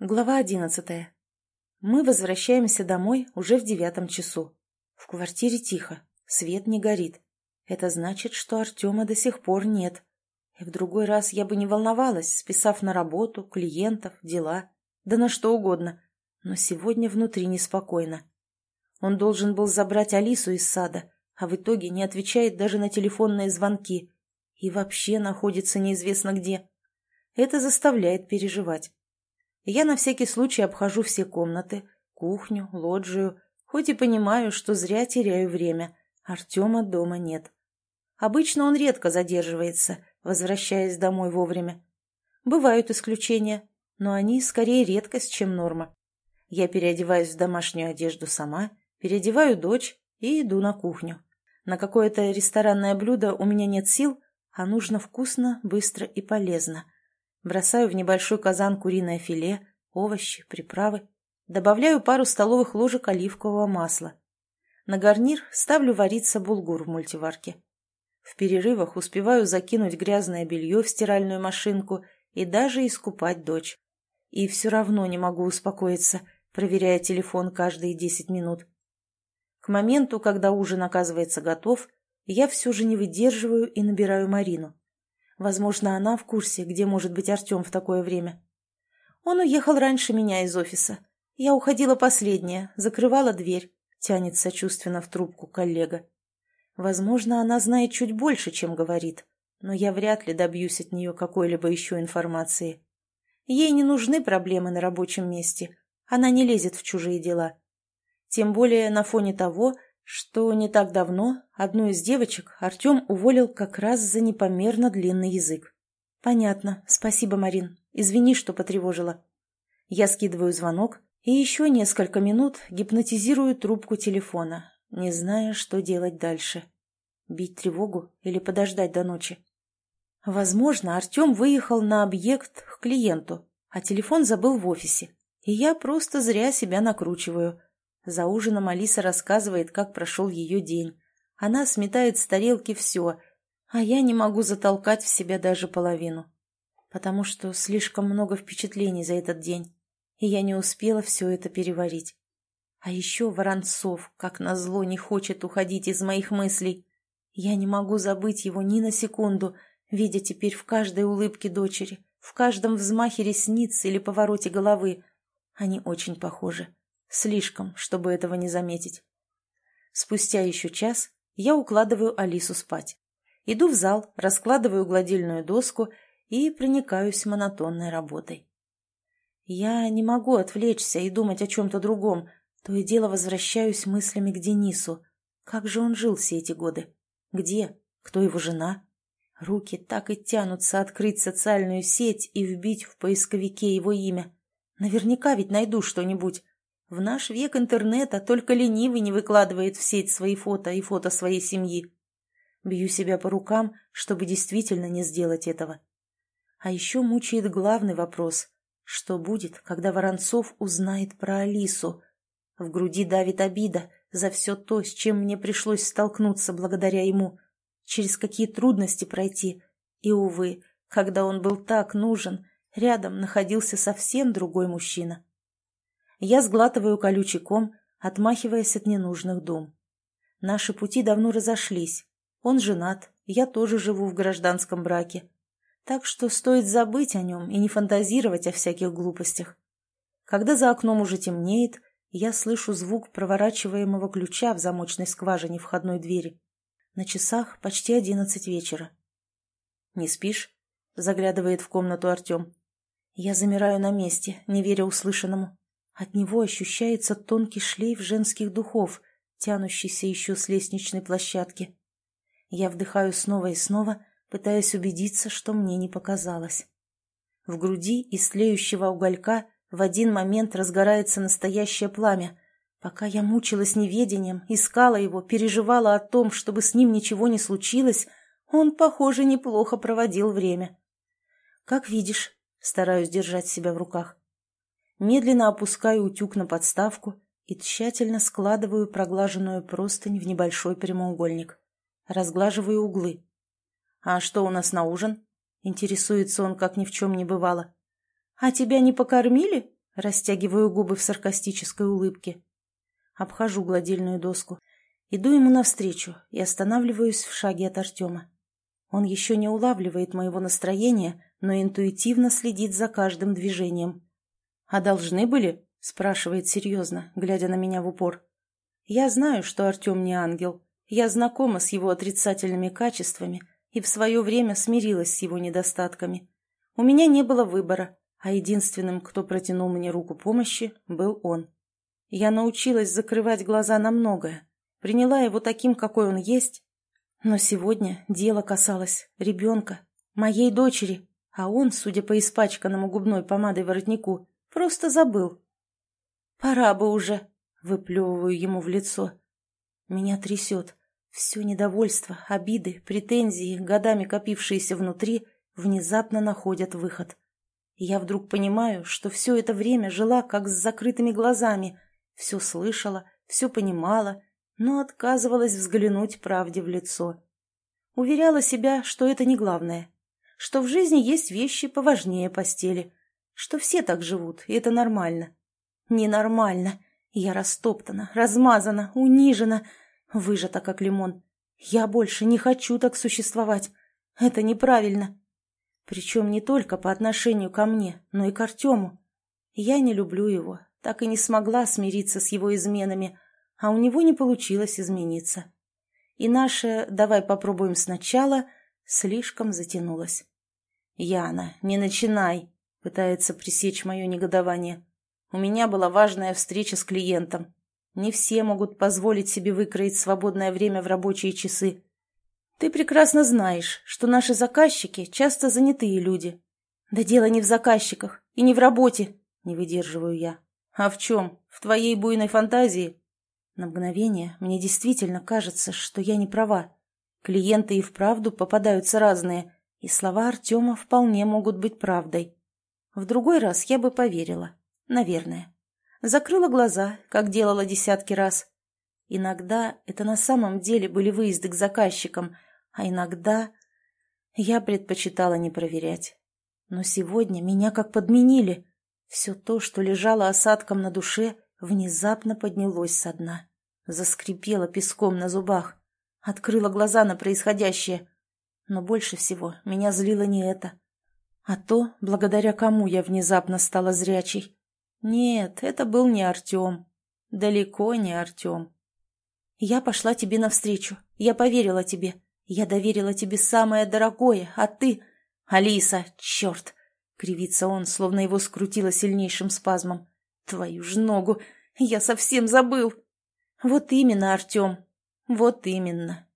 Глава одиннадцатая. Мы возвращаемся домой уже в девятом часу. В квартире тихо, свет не горит. Это значит, что Артема до сих пор нет. И в другой раз я бы не волновалась, списав на работу, клиентов, дела, да на что угодно. Но сегодня внутри неспокойно. Он должен был забрать Алису из сада, а в итоге не отвечает даже на телефонные звонки. И вообще находится неизвестно где. Это заставляет переживать. Я на всякий случай обхожу все комнаты, кухню, лоджию, хоть и понимаю, что зря теряю время. Артема дома нет. Обычно он редко задерживается, возвращаясь домой вовремя. Бывают исключения, но они скорее редкость, чем норма. Я переодеваюсь в домашнюю одежду сама, переодеваю дочь и иду на кухню. На какое-то ресторанное блюдо у меня нет сил, а нужно вкусно, быстро и полезно – Бросаю в небольшой казан куриное филе, овощи, приправы. Добавляю пару столовых ложек оливкового масла. На гарнир ставлю вариться булгур в мультиварке. В перерывах успеваю закинуть грязное белье в стиральную машинку и даже искупать дочь. И все равно не могу успокоиться, проверяя телефон каждые десять минут. К моменту, когда ужин оказывается готов, я все же не выдерживаю и набираю Марину. Возможно, она в курсе, где может быть Артем в такое время. Он уехал раньше меня из офиса. Я уходила последняя, закрывала дверь. Тянет сочувственно в трубку коллега. Возможно, она знает чуть больше, чем говорит, но я вряд ли добьюсь от нее какой-либо еще информации. Ей не нужны проблемы на рабочем месте. Она не лезет в чужие дела. Тем более на фоне того, что не так давно одну из девочек Артем уволил как раз за непомерно длинный язык. «Понятно. Спасибо, Марин. Извини, что потревожила». Я скидываю звонок и еще несколько минут гипнотизирую трубку телефона, не зная, что делать дальше. Бить тревогу или подождать до ночи? Возможно, Артем выехал на объект к клиенту, а телефон забыл в офисе. И я просто зря себя накручиваю – за ужином Алиса рассказывает, как прошел ее день. Она сметает с тарелки все, а я не могу затолкать в себя даже половину. Потому что слишком много впечатлений за этот день, и я не успела все это переварить. А еще Воронцов, как назло, не хочет уходить из моих мыслей. Я не могу забыть его ни на секунду, видя теперь в каждой улыбке дочери, в каждом взмахе ресниц или повороте головы. Они очень похожи. Слишком, чтобы этого не заметить. Спустя еще час я укладываю Алису спать. Иду в зал, раскладываю гладильную доску и проникаюсь монотонной работой. Я не могу отвлечься и думать о чем-то другом, то и дело возвращаюсь мыслями к Денису. Как же он жил все эти годы? Где? Кто его жена? Руки так и тянутся открыть социальную сеть и вбить в поисковике его имя. Наверняка ведь найду что-нибудь. В наш век интернета только ленивый не выкладывает в сеть свои фото и фото своей семьи. Бью себя по рукам, чтобы действительно не сделать этого. А еще мучает главный вопрос. Что будет, когда Воронцов узнает про Алису? В груди давит обида за все то, с чем мне пришлось столкнуться благодаря ему, через какие трудности пройти. И, увы, когда он был так нужен, рядом находился совсем другой мужчина. Я сглатываю колючий ком, отмахиваясь от ненужных дум. Наши пути давно разошлись. Он женат, я тоже живу в гражданском браке. Так что стоит забыть о нем и не фантазировать о всяких глупостях. Когда за окном уже темнеет, я слышу звук проворачиваемого ключа в замочной скважине входной двери. На часах почти одиннадцать вечера. «Не спишь?» — заглядывает в комнату Артем. Я замираю на месте, не веря услышанному. От него ощущается тонкий шлейф женских духов, тянущийся еще с лестничной площадки. Я вдыхаю снова и снова, пытаясь убедиться, что мне не показалось. В груди из тлеющего уголька в один момент разгорается настоящее пламя. Пока я мучилась неведением, искала его, переживала о том, чтобы с ним ничего не случилось, он, похоже, неплохо проводил время. Как видишь, стараюсь держать себя в руках медленно опускаю утюг на подставку и тщательно складываю проглаженную простынь в небольшой прямоугольник. Разглаживаю углы. «А что у нас на ужин?» Интересуется он, как ни в чем не бывало. «А тебя не покормили?» — Растягиваю губы в саркастической улыбке. Обхожу гладильную доску. Иду ему навстречу и останавливаюсь в шаге от Артема. Он еще не улавливает моего настроения, но интуитивно следит за каждым движением. «А должны были?» – спрашивает серьезно, глядя на меня в упор. «Я знаю, что Артем не ангел. Я знакома с его отрицательными качествами и в свое время смирилась с его недостатками. У меня не было выбора, а единственным, кто протянул мне руку помощи, был он. Я научилась закрывать глаза на многое, приняла его таким, какой он есть, но сегодня дело касалось ребенка, моей дочери, а он, судя по испачканному губной помадой воротнику, просто забыл. «Пора бы уже», — выплевываю ему в лицо. Меня трясет. Все недовольство, обиды, претензии, годами копившиеся внутри, внезапно находят выход. я вдруг понимаю, что все это время жила как с закрытыми глазами, все слышала, все понимала, но отказывалась взглянуть правде в лицо. Уверяла себя, что это не главное, что в жизни есть вещи поважнее постели, что все так живут, и это нормально. Ненормально. Я растоптана, размазана, унижена, Выжата, как лимон. Я больше не хочу так существовать. Это неправильно. Причем не только по отношению ко мне, но и к Артему. Я не люблю его, так и не смогла смириться с его изменами, а у него не получилось измениться. И наше «давай попробуем сначала» слишком затянулось. «Яна, не начинай!» — пытается пресечь мое негодование. «У меня была важная встреча с клиентом. Не все могут позволить себе выкроить свободное время в рабочие часы. Ты прекрасно знаешь, что наши заказчики часто занятые люди. Да дело не в заказчиках и не в работе, не выдерживаю я. А в чем? В твоей буйной фантазии? На мгновение мне действительно кажется, что я не права. Клиенты и вправду попадаются разные, и слова Артема вполне могут быть правдой. В другой раз я бы поверила. Наверное закрыла глаза, как делала десятки раз. Иногда это на самом деле были выезды к заказчикам, а иногда я предпочитала не проверять. Но сегодня меня как подменили. Все то, что лежало осадком на душе, внезапно поднялось со дна. Заскрипело песком на зубах. Открыла глаза на происходящее. Но больше всего меня злило не это, а то, благодаря кому я внезапно стала зрячей. Нет, это был не Артем. Далеко не Артем. Я пошла тебе навстречу. Я поверила тебе. Я доверила тебе самое дорогое, а ты... Алиса, черт! Кривится он, словно его скрутило сильнейшим спазмом. Твою ж ногу! Я совсем забыл! Вот именно, Артем. Вот именно.